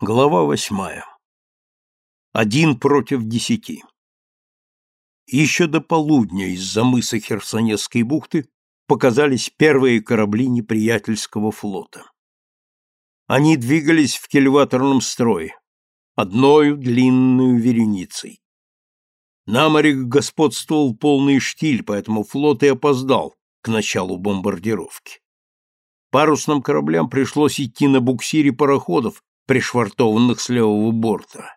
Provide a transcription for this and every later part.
Глава восьмая. Один против десяти. Еще до полудня из-за мыса Херсонесской бухты показались первые корабли неприятельского флота. Они двигались в кильваторном строе, одною длинную вереницей. На море господствовал полный штиль, поэтому флот и опоздал к началу бомбардировки. Парусным кораблям пришлось идти на буксире пароходов, пришвартованных с левого борта.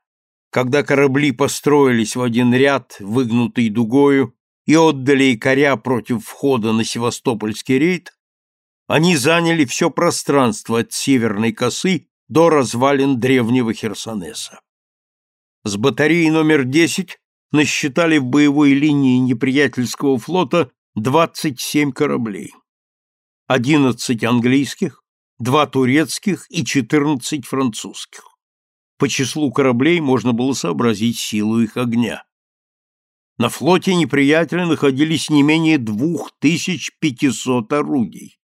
Когда корабли построились в один ряд, выгнутый дугою, и отдали якоря против входа на Севастопольский рейд, они заняли все пространство от Северной косы до развалин древнего Херсонеса. С батареи номер 10 насчитали в боевой линии неприятельского флота 27 кораблей. 11 английских, два турецких и 14 французских. По числу кораблей можно было сообразить силу их огня. На флоте неприятеля находились не менее 2500 орудий.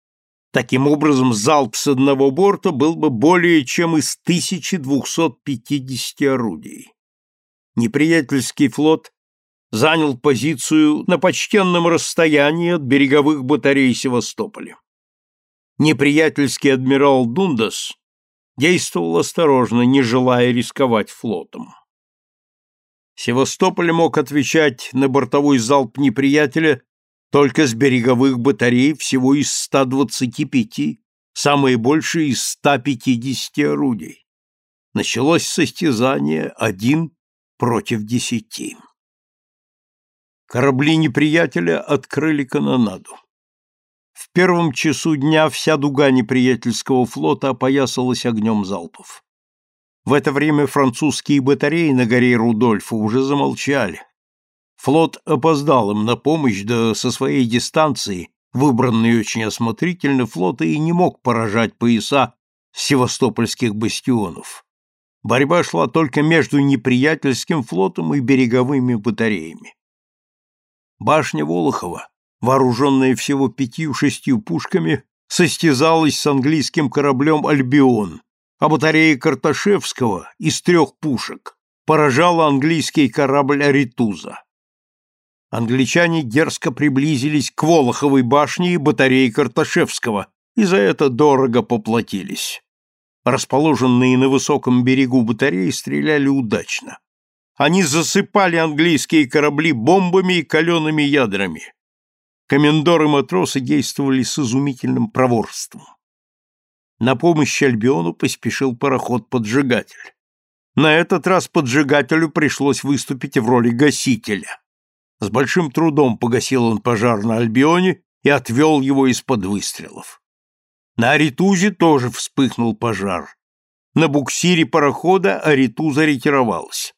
Таким образом, залп с одного борта был бы более чем из 1250 орудий. Неприятельский флот занял позицию на почтенном расстоянии от береговых батарей Севастополя неприятельский адмирал Дундас действовал осторожно, не желая рисковать флотом. Севастополь мог отвечать на бортовой залп неприятеля только с береговых батарей всего из 125, самые большие из 150 орудий. Началось состязание один против десяти. Корабли неприятеля открыли канонаду. В первом часу дня вся дуга неприятельского флота опоясалась огнем залпов. В это время французские батареи на горе Рудольфа уже замолчали. Флот опоздал им на помощь, да со своей дистанции, выбранной очень осмотрительно, флота и не мог поражать пояса севастопольских бастионов. Борьба шла только между неприятельским флотом и береговыми батареями. Башня Волохова вооруженная всего пятью-шестью пушками, состязалась с английским кораблем «Альбион», а батарея Карташевского из трех пушек поражала английский корабль «Аритуза». Англичане дерзко приблизились к Волоховой башне и батарее Карташевского, и за это дорого поплатились. Расположенные на высоком берегу батареи стреляли удачно. Они засыпали английские корабли бомбами и калеными ядрами. Комендоры матросы действовали с изумительным проворством. На помощь Альбиону поспешил пароход-поджигатель. На этот раз поджигателю пришлось выступить в роли гасителя. С большим трудом погасил он пожар на Альбионе и отвел его из-под выстрелов. На Аритузе тоже вспыхнул пожар. На буксире парохода Аритуза ретировалась.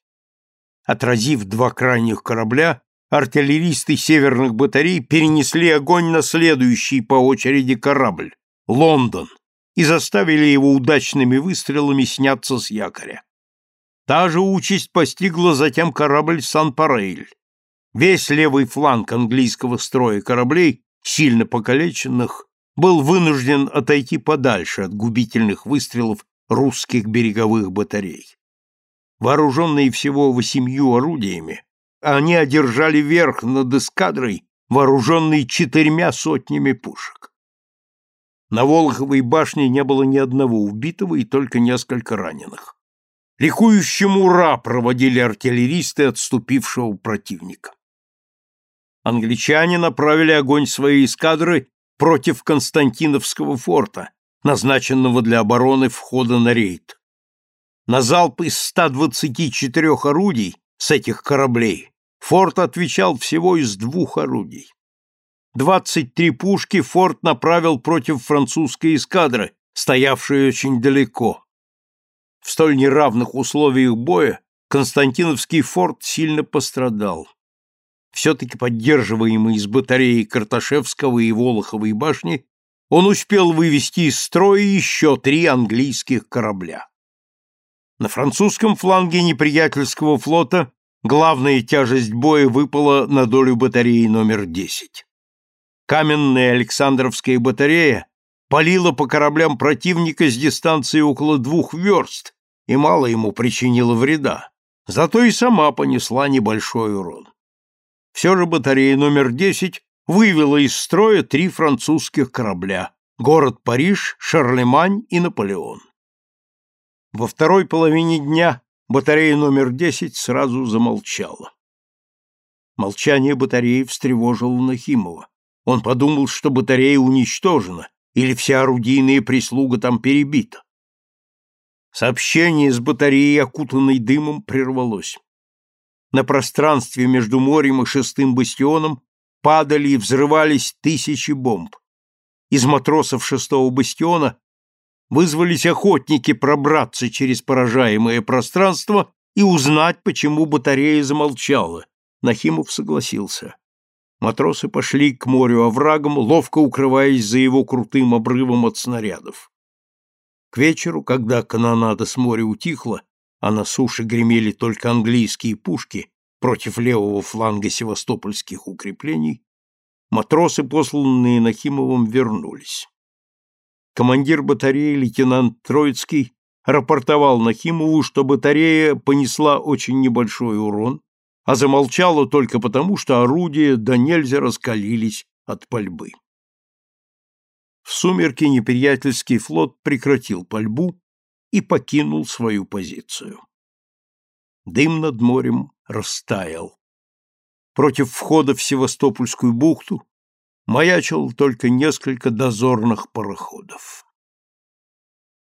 Отразив два крайних корабля, артиллеристы северных батарей перенесли огонь на следующий по очереди корабль — Лондон, и заставили его удачными выстрелами сняться с якоря. Та же участь постигла затем корабль «Сан-Парейль». Весь левый фланг английского строя кораблей, сильно покалеченных, был вынужден отойти подальше от губительных выстрелов русских береговых батарей. Вооруженные всего восемью орудиями, они одержали верх над эскадрой, вооруженной четырьмя сотнями пушек. На Волховой башне не было ни одного убитого и только несколько раненых. Ликующим ура проводили артиллеристы отступившего противника. Англичане направили огонь своей эскадры против Константиновского форта, назначенного для обороны входа на рейд. На залп из 124 орудий с этих кораблей форт отвечал всего из двух орудий. 23 пушки форт направил против французской эскадры, стоявшей очень далеко. В столь неравных условиях боя Константиновский форт сильно пострадал. Все-таки поддерживаемый из батареи Карташевского и Волоховой башни, он успел вывести из строя еще три английских корабля. На французском фланге неприятельского флота главная тяжесть боя выпала на долю батареи номер 10. Каменная Александровская батарея палила по кораблям противника с дистанции около двух верст и мало ему причинила вреда, зато и сама понесла небольшой урон. Все же батарея номер 10 вывела из строя три французских корабля – город Париж, Шарлемань и Наполеон. Во второй половине дня батарея номер 10 сразу замолчала. Молчание батареи встревожило Нахимова. Он подумал, что батарея уничтожена или вся орудийная прислуга там перебита. Сообщение с батареей, окутанной дымом, прервалось. На пространстве между морем и шестым бастионом падали и взрывались тысячи бомб. Из матросов шестого бастиона вызвались охотники пробраться через поражаемое пространство и узнать, почему батарея замолчала. Нахимов согласился. Матросы пошли к морю оврагом, ловко укрываясь за его крутым обрывом от снарядов. К вечеру, когда канонада с моря утихла, а на суше гремели только английские пушки против левого фланга севастопольских укреплений, матросы, посланные Нахимовым, вернулись. Командир батареи лейтенант Троицкий рапортовал Нахимову, что батарея понесла очень небольшой урон, а замолчала только потому, что орудия до нельзя раскалились от пальбы. В сумерки неприятельский флот прекратил пальбу и покинул свою позицию. Дым над морем растаял. Против входа в Севастопольскую бухту маячил только несколько дозорных пароходов.